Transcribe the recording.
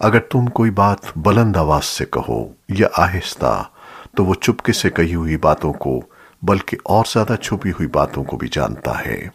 اگر تم کوئی بات بلند آواز سے کہو یا آہستہ تو وہ چپکے سے کہی ہوئی باتوں کو، بلکہ اور زیادہ چھپی ہوئی باتوں کو بھی جانتا ہے۔